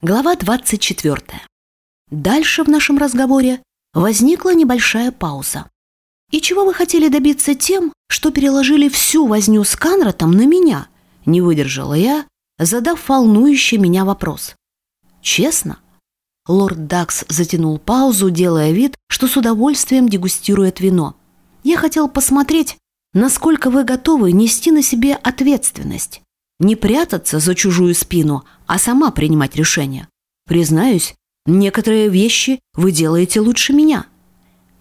Глава 24. Дальше в нашем разговоре возникла небольшая пауза. «И чего вы хотели добиться тем, что переложили всю возню с Канратом на меня?» Не выдержала я, задав волнующий меня вопрос. «Честно?» Лорд Дакс затянул паузу, делая вид, что с удовольствием дегустирует вино. «Я хотел посмотреть, насколько вы готовы нести на себе ответственность. Не прятаться за чужую спину, а сама принимать решения. Признаюсь, некоторые вещи вы делаете лучше меня.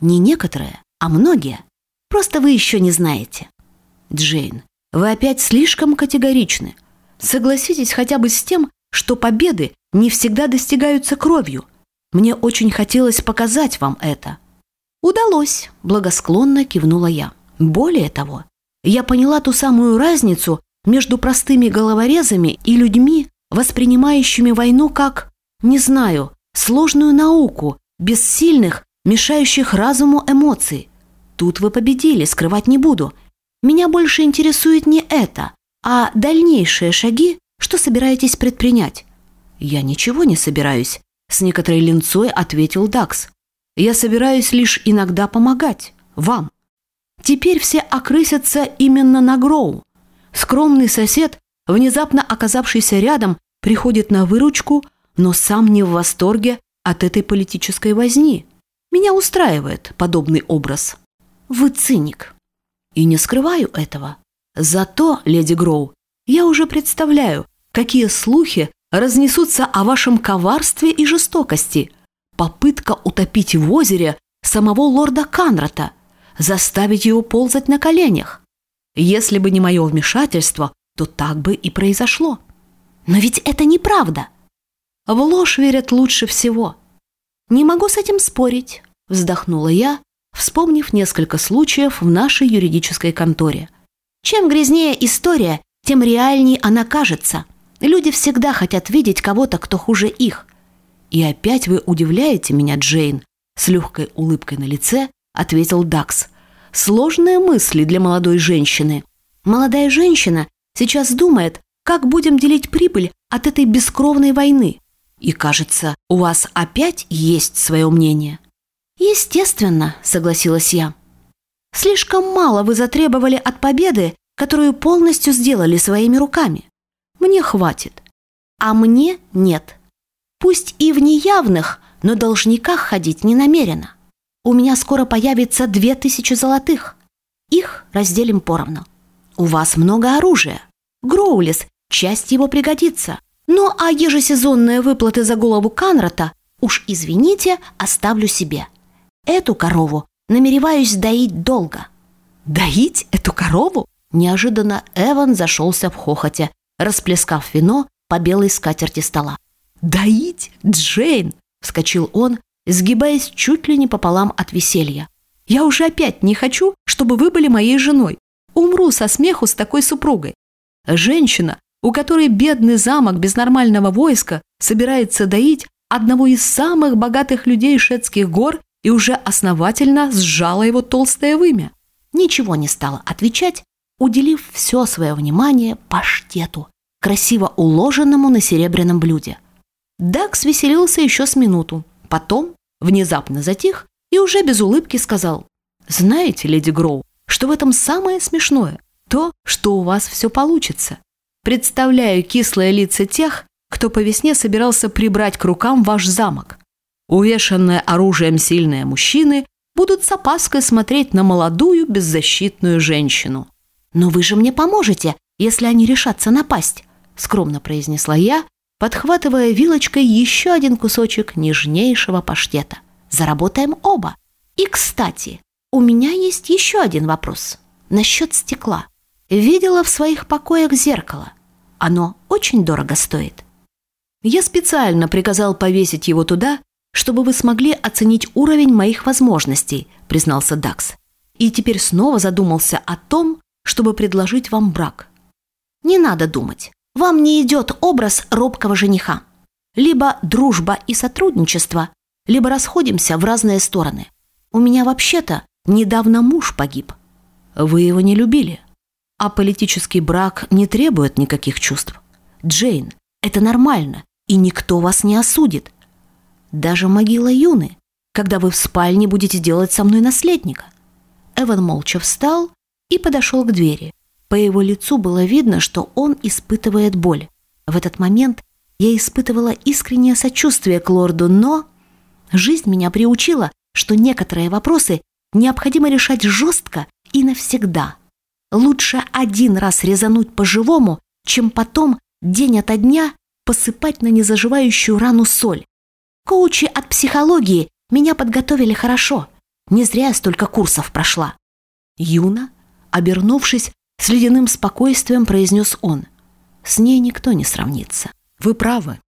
Не некоторые, а многие. Просто вы еще не знаете. Джейн, вы опять слишком категоричны. Согласитесь хотя бы с тем, что победы не всегда достигаются кровью. Мне очень хотелось показать вам это. Удалось, благосклонно кивнула я. Более того, я поняла ту самую разницу между простыми головорезами и людьми, воспринимающими войну как, не знаю, сложную науку, без сильных, мешающих разуму эмоций. Тут вы победили, скрывать не буду. Меня больше интересует не это, а дальнейшие шаги, что собираетесь предпринять. Я ничего не собираюсь, с некоторой линцой ответил Дакс. Я собираюсь лишь иногда помогать. Вам. Теперь все окрысятся именно на Гроу. Скромный сосед, внезапно оказавшийся рядом, приходит на выручку, но сам не в восторге от этой политической возни. Меня устраивает подобный образ. Вы циник. И не скрываю этого. Зато, леди Гроу, я уже представляю, какие слухи разнесутся о вашем коварстве и жестокости. Попытка утопить в озере самого лорда Канрата, заставить его ползать на коленях. Если бы не мое вмешательство, то так бы и произошло. Но ведь это неправда. В ложь верят лучше всего. Не могу с этим спорить, вздохнула я, вспомнив несколько случаев в нашей юридической конторе. Чем грязнее история, тем реальней она кажется. Люди всегда хотят видеть кого-то, кто хуже их. И опять вы удивляете меня, Джейн, с легкой улыбкой на лице ответил Дакс – Сложные мысли для молодой женщины. Молодая женщина сейчас думает, как будем делить прибыль от этой бескровной войны. И кажется, у вас опять есть свое мнение. Естественно, согласилась я. Слишком мало вы затребовали от победы, которую полностью сделали своими руками. Мне хватит. А мне нет. Пусть и в неявных, но должниках ходить не намерена. У меня скоро появится две тысячи золотых. Их разделим поровну. У вас много оружия. Гроулис, часть его пригодится. Ну а ежесезонные выплаты за голову Канрата, уж извините, оставлю себе. Эту корову намереваюсь доить долго. Доить эту корову? Неожиданно Эван зашелся в хохоте, расплескав вино по белой скатерти стола. «Доить? Джейн!» – вскочил он, сгибаясь чуть ли не пополам от веселья. «Я уже опять не хочу, чтобы вы были моей женой. Умру со смеху с такой супругой. Женщина, у которой бедный замок без нормального войска собирается доить одного из самых богатых людей шетских гор и уже основательно сжала его толстое вымя. Ничего не стала отвечать, уделив все свое внимание паштету, красиво уложенному на серебряном блюде. Дакс веселился еще с минуту, потом внезапно затих и уже без улыбки сказал, «Знаете, леди Гроу, что в этом самое смешное? То, что у вас все получится. Представляю кислые лица тех, кто по весне собирался прибрать к рукам ваш замок. Увешанные оружием сильные мужчины будут с опаской смотреть на молодую беззащитную женщину. «Но вы же мне поможете, если они решатся напасть», скромно произнесла я, подхватывая вилочкой еще один кусочек нежнейшего паштета. Заработаем оба. И, кстати, у меня есть еще один вопрос. Насчет стекла. Видела в своих покоях зеркало. Оно очень дорого стоит. Я специально приказал повесить его туда, чтобы вы смогли оценить уровень моих возможностей, признался Дакс. И теперь снова задумался о том, чтобы предложить вам брак. Не надо думать. Вам не идет образ робкого жениха. Либо дружба и сотрудничество, либо расходимся в разные стороны. У меня вообще-то недавно муж погиб. Вы его не любили. А политический брак не требует никаких чувств. Джейн, это нормально. и никто вас не осудит. Даже могила Юны, когда вы в спальне будете делать со мной наследника. Эван молча встал и подошел к двери. По его лицу было видно, что он испытывает боль. В этот момент я испытывала искреннее сочувствие к лорду, но жизнь меня приучила, что некоторые вопросы необходимо решать жестко и навсегда. Лучше один раз резануть по-живому, чем потом, день ото дня, посыпать на незаживающую рану соль. Коучи от психологии меня подготовили хорошо. Не зря я столько курсов прошла. Юна, обернувшись, с ледяным спокойствием произнес он. С ней никто не сравнится. Вы правы.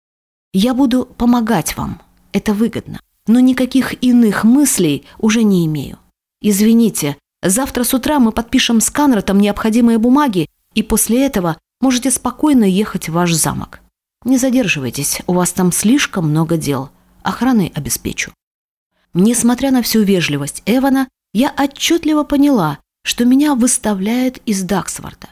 Я буду помогать вам. Это выгодно. Но никаких иных мыслей уже не имею. Извините, завтра с утра мы подпишем с Канратом необходимые бумаги, и после этого можете спокойно ехать в ваш замок. Не задерживайтесь, у вас там слишком много дел. Охраной обеспечу. Несмотря на всю вежливость Эвана, я отчетливо поняла, что меня выставляет из Даксворта.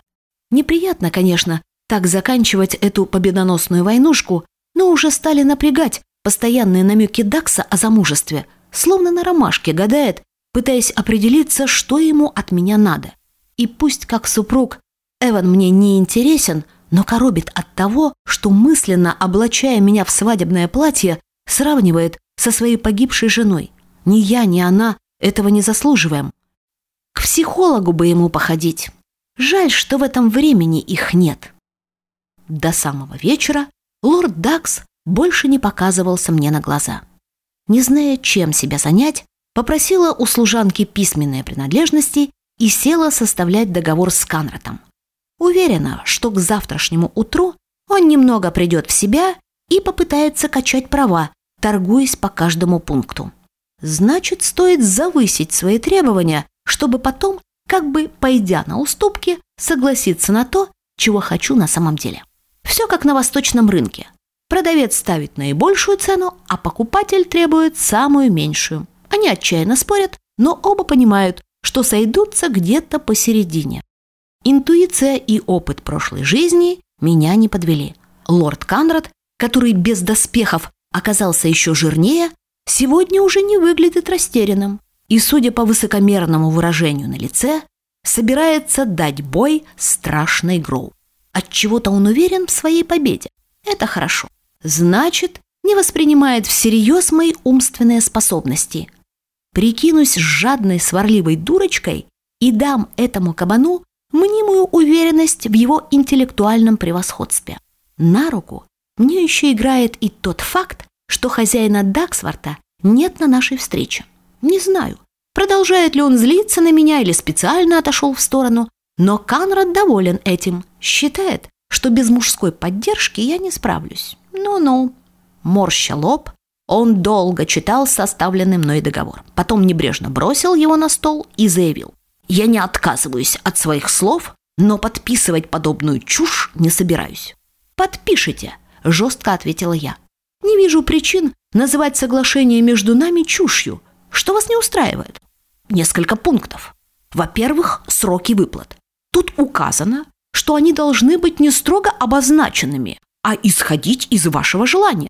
Неприятно, конечно, так заканчивать эту победоносную войнушку, но уже стали напрягать постоянные намеки Дакса о замужестве, словно на ромашке гадает, пытаясь определиться, что ему от меня надо. И пусть как супруг Эван мне не интересен, но коробит от того, что мысленно, облачая меня в свадебное платье, сравнивает со своей погибшей женой. Ни я, ни она этого не заслуживаем. К психологу бы ему походить. Жаль, что в этом времени их нет. До самого вечера лорд Дакс больше не показывался мне на глаза. Не зная, чем себя занять, попросила у служанки письменные принадлежности и села составлять договор с Канратом. Уверена, что к завтрашнему утру он немного придет в себя и попытается качать права, торгуясь по каждому пункту. Значит, стоит завысить свои требования, чтобы потом, как бы пойдя на уступки, согласиться на то, чего хочу на самом деле. Все как на восточном рынке. Продавец ставит наибольшую цену, а покупатель требует самую меньшую. Они отчаянно спорят, но оба понимают, что сойдутся где-то посередине. Интуиция и опыт прошлой жизни меня не подвели. Лорд Канрад, который без доспехов оказался еще жирнее, сегодня уже не выглядит растерянным и, судя по высокомерному выражению на лице, собирается дать бой страшной Гроу. Отчего-то он уверен в своей победе. Это хорошо. Значит, не воспринимает всерьез мои умственные способности. Прикинусь жадной сварливой дурочкой и дам этому кабану мнимую уверенность в его интеллектуальном превосходстве. На руку мне еще играет и тот факт, что хозяина Даксворта нет на нашей встрече. Не знаю, продолжает ли он злиться на меня или специально отошел в сторону, но Канрад доволен этим, считает, что без мужской поддержки я не справлюсь. Ну-ну. Морща лоб, он долго читал составленный мной договор. Потом небрежно бросил его на стол и заявил. «Я не отказываюсь от своих слов, но подписывать подобную чушь не собираюсь». «Подпишите», – жестко ответила я. «Не вижу причин называть соглашение между нами чушью. Что вас не устраивает?» Несколько пунктов. Во-первых, сроки выплат. Тут указано, что они должны быть не строго обозначенными, а исходить из вашего желания.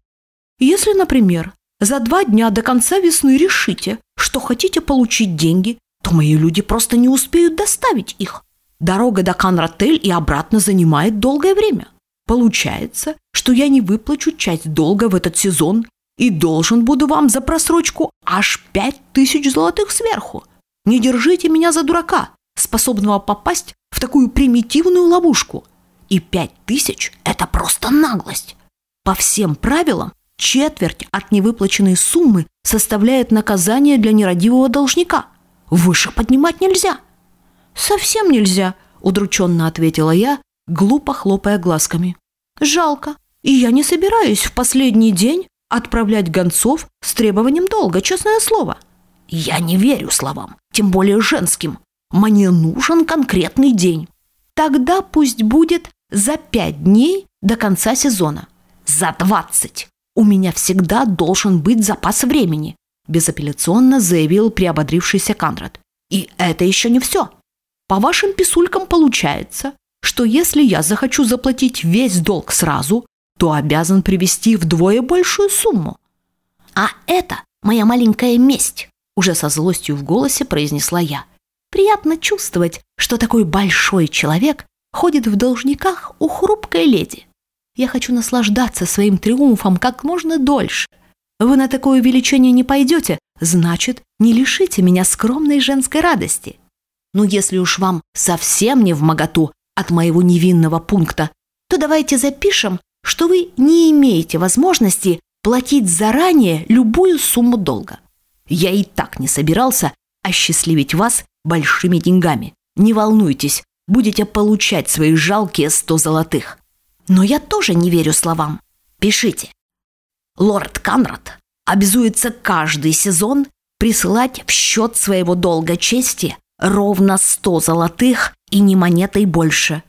Если, например, за два дня до конца весны решите, что хотите получить деньги, то мои люди просто не успеют доставить их. Дорога до Канротель и обратно занимает долгое время. Получается, что я не выплачу часть долга в этот сезон и должен буду вам за просрочку аж пять тысяч золотых сверху. Не держите меня за дурака, способного попасть в такую примитивную ловушку. И пять тысяч – это просто наглость. По всем правилам, четверть от невыплаченной суммы составляет наказание для нерадивого должника. Выше поднимать нельзя. Совсем нельзя, удрученно ответила я, глупо хлопая глазками. Жалко. И я не собираюсь в последний день отправлять гонцов с требованием долга, честное слово. Я не верю словам, тем более женским. Мне нужен конкретный день. Тогда пусть будет за пять дней до конца сезона. За двадцать. У меня всегда должен быть запас времени, безапелляционно заявил приободрившийся Конрад. И это еще не все. По вашим писулькам получается, что если я захочу заплатить весь долг сразу, то обязан привести вдвое большую сумму. А это моя маленькая месть, уже со злостью в голосе произнесла я. Приятно чувствовать, что такой большой человек ходит в должниках у хрупкой леди. Я хочу наслаждаться своим триумфом как можно дольше. Вы на такое увеличение не пойдете, значит, не лишите меня скромной женской радости. Но если уж вам совсем не в моготу от моего невинного пункта, то давайте запишем, что вы не имеете возможности платить заранее любую сумму долга. Я и так не собирался осчастливить вас большими деньгами. Не волнуйтесь, будете получать свои жалкие сто золотых. Но я тоже не верю словам. Пишите. Лорд Канрад обязуется каждый сезон присылать в счет своего долга чести ровно сто золотых и не монетой больше.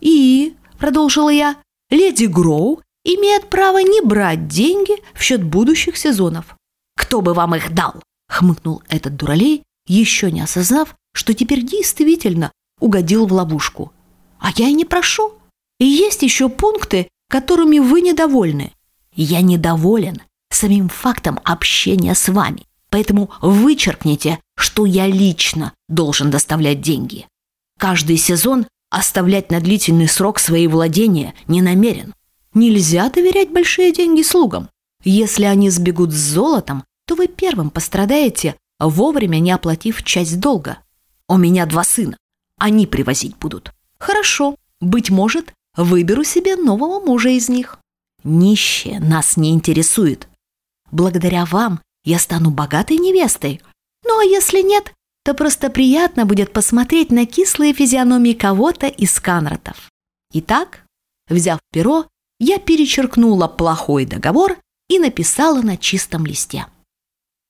И, продолжила я, леди Гроу имеет право не брать деньги в счет будущих сезонов. Кто бы вам их дал? Хмыкнул этот дуралей, еще не осознав, что теперь действительно угодил в ловушку. А я и не прошу. И есть еще пункты, которыми вы недовольны. Я недоволен самим фактом общения с вами, поэтому вычеркните, что я лично должен доставлять деньги. Каждый сезон оставлять на длительный срок свои владения не намерен. Нельзя доверять большие деньги слугам. Если они сбегут с золотом, то вы первым пострадаете, вовремя не оплатив часть долга. У меня два сына. Они привозить будут. Хорошо, быть может, Выберу себе нового мужа из них. Нищие нас не интересует. Благодаря вам я стану богатой невестой. Ну а если нет, то просто приятно будет посмотреть на кислые физиономии кого-то из Канратов. Итак, взяв перо, я перечеркнула плохой договор и написала на чистом листе.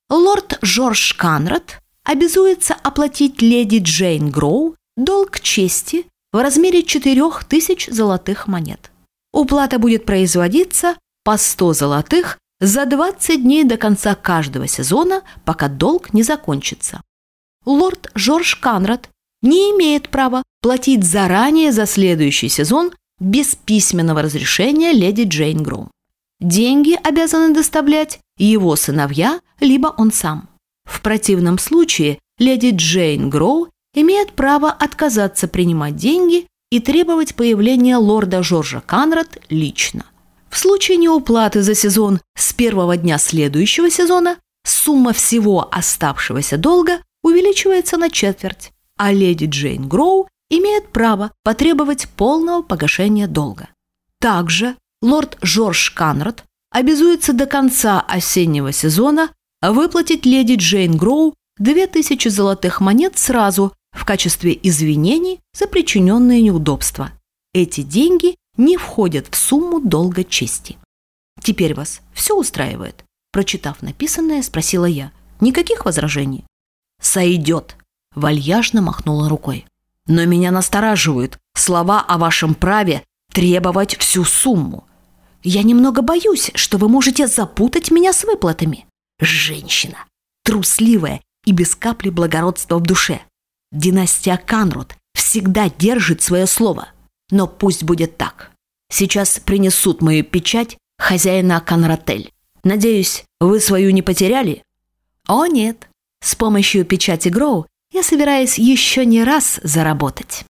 Лорд Жорж Канрад обязуется оплатить леди Джейн Гроу долг чести в размере 4000 золотых монет. Уплата будет производиться по 100 золотых за 20 дней до конца каждого сезона, пока долг не закончится. Лорд Жорж Канрад не имеет права платить заранее за следующий сезон без письменного разрешения леди Джейн Гроу. Деньги обязаны доставлять его сыновья, либо он сам. В противном случае леди Джейн Гроу имеет право отказаться принимать деньги и требовать появления лорда Жоржа Канрад лично. В случае неуплаты за сезон с первого дня следующего сезона сумма всего оставшегося долга увеличивается на четверть, а леди Джейн Гроу имеет право потребовать полного погашения долга. Также лорд Жорж Канрад обязуется до конца осеннего сезона выплатить леди Джейн Гроу 2000 золотых монет сразу в качестве извинений за причиненные неудобства. Эти деньги не входят в сумму долга чести. Теперь вас все устраивает? Прочитав написанное, спросила я. Никаких возражений? Сойдет. Вальяжно махнула рукой. Но меня настораживают слова о вашем праве требовать всю сумму. Я немного боюсь, что вы можете запутать меня с выплатами. Женщина, трусливая и без капли благородства в душе. Династия Канрут всегда держит свое слово. Но пусть будет так. Сейчас принесут мою печать хозяина Канротель. Надеюсь, вы свою не потеряли? О нет, с помощью печати Гроу я собираюсь еще не раз заработать.